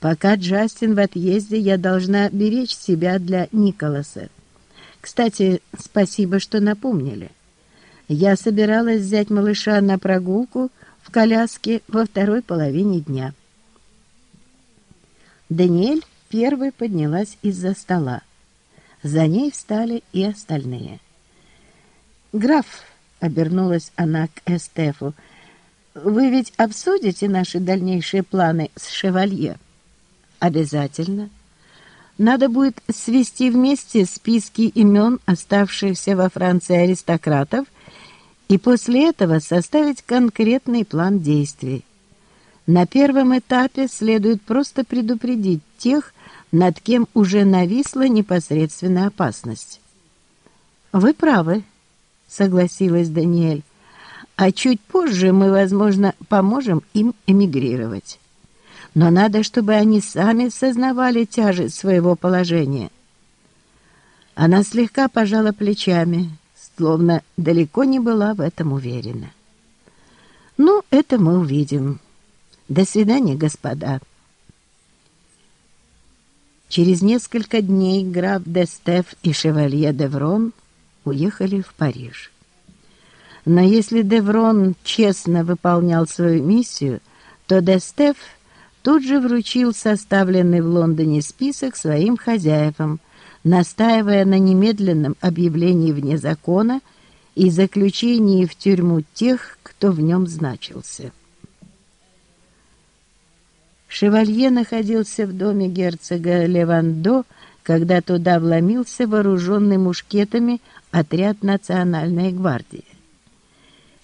Пока Джастин в отъезде, я должна беречь себя для Николаса. Кстати, спасибо, что напомнили. Я собиралась взять малыша на прогулку в коляске во второй половине дня. Даниэль первой поднялась из-за стола. За ней встали и остальные. «Граф», — обернулась она к Эстефу, — «вы ведь обсудите наши дальнейшие планы с шевалье?» «Обязательно. Надо будет свести вместе списки имен оставшихся во Франции аристократов и после этого составить конкретный план действий. На первом этапе следует просто предупредить тех, над кем уже нависла непосредственная опасность. «Вы правы», — согласилась Даниэль. «А чуть позже мы, возможно, поможем им эмигрировать. Но надо, чтобы они сами сознавали тяжесть своего положения». Она слегка пожала плечами, словно далеко не была в этом уверена. «Ну, это мы увидим». До свидания, господа. Через несколько дней граф де и шевалье Деврон уехали в Париж. Но если Деврон честно выполнял свою миссию, то де тут же вручил составленный в Лондоне список своим хозяевам, настаивая на немедленном объявлении вне закона и заключении в тюрьму тех, кто в нем значился. Шевалье находился в доме герцога Левандо, когда туда вломился вооруженный мушкетами отряд национальной гвардии.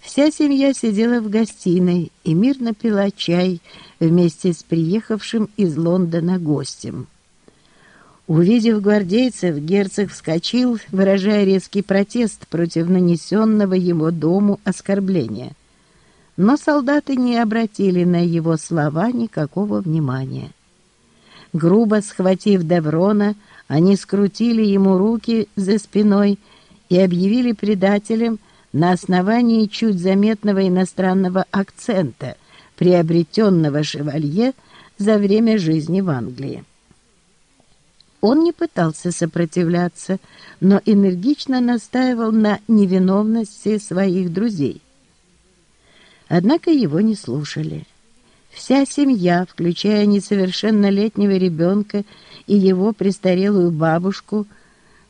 Вся семья сидела в гостиной и мирно пила чай вместе с приехавшим из Лондона гостем. Увидев гвардейцев, герцог вскочил, выражая резкий протест против нанесенного его дому оскорбления – но солдаты не обратили на его слова никакого внимания. Грубо схватив Деврона, они скрутили ему руки за спиной и объявили предателем на основании чуть заметного иностранного акцента, приобретенного шевалье за время жизни в Англии. Он не пытался сопротивляться, но энергично настаивал на невиновности своих друзей. Однако его не слушали. Вся семья, включая несовершеннолетнего ребенка и его престарелую бабушку,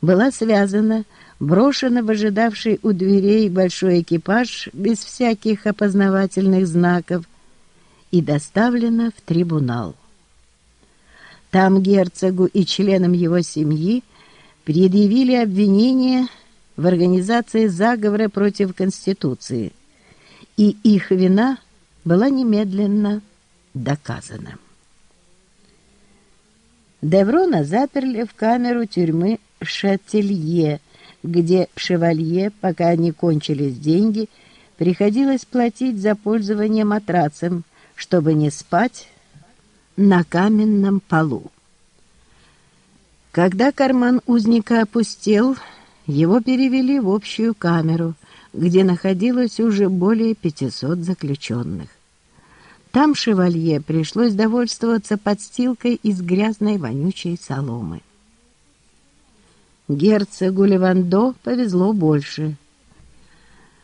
была связана, брошена в ожидавший у дверей большой экипаж без всяких опознавательных знаков и доставлена в трибунал. Там герцогу и членам его семьи предъявили обвинение в организации заговора против Конституции – и их вина была немедленно доказана. Деврона заперли в камеру тюрьмы Шателье, где шевалье, пока не кончились деньги, приходилось платить за пользование матрацем, чтобы не спать на каменном полу. Когда карман узника опустел, его перевели в общую камеру – где находилось уже более 500 заключенных. Там шевалье пришлось довольствоваться подстилкой из грязной вонючей соломы. Герцогу Левандо повезло больше.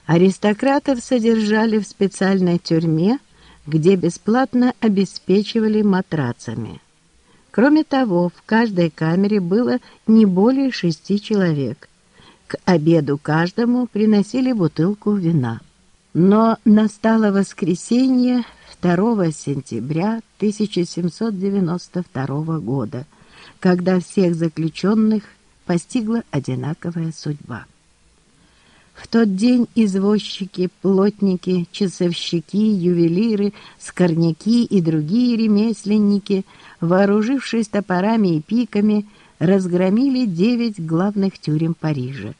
Аристократов содержали в специальной тюрьме, где бесплатно обеспечивали матрацами. Кроме того, в каждой камере было не более шести человек, к обеду каждому приносили бутылку вина. Но настало воскресенье 2 сентября 1792 года, когда всех заключенных постигла одинаковая судьба. В тот день извозчики, плотники, часовщики, ювелиры, скорняки и другие ремесленники, вооружившись топорами и пиками, разгромили девять главных тюрем Парижа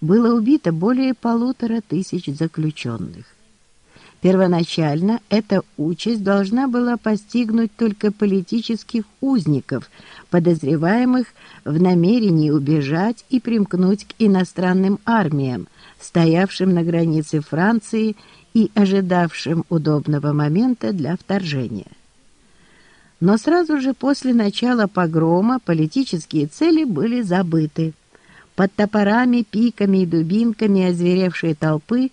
было убито более полутора тысяч заключенных. Первоначально эта участь должна была постигнуть только политических узников, подозреваемых в намерении убежать и примкнуть к иностранным армиям, стоявшим на границе Франции и ожидавшим удобного момента для вторжения. Но сразу же после начала погрома политические цели были забыты. Под топорами, пиками и дубинками озверевшие толпы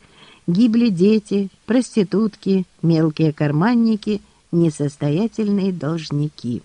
гибли дети, проститутки, мелкие карманники, несостоятельные должники.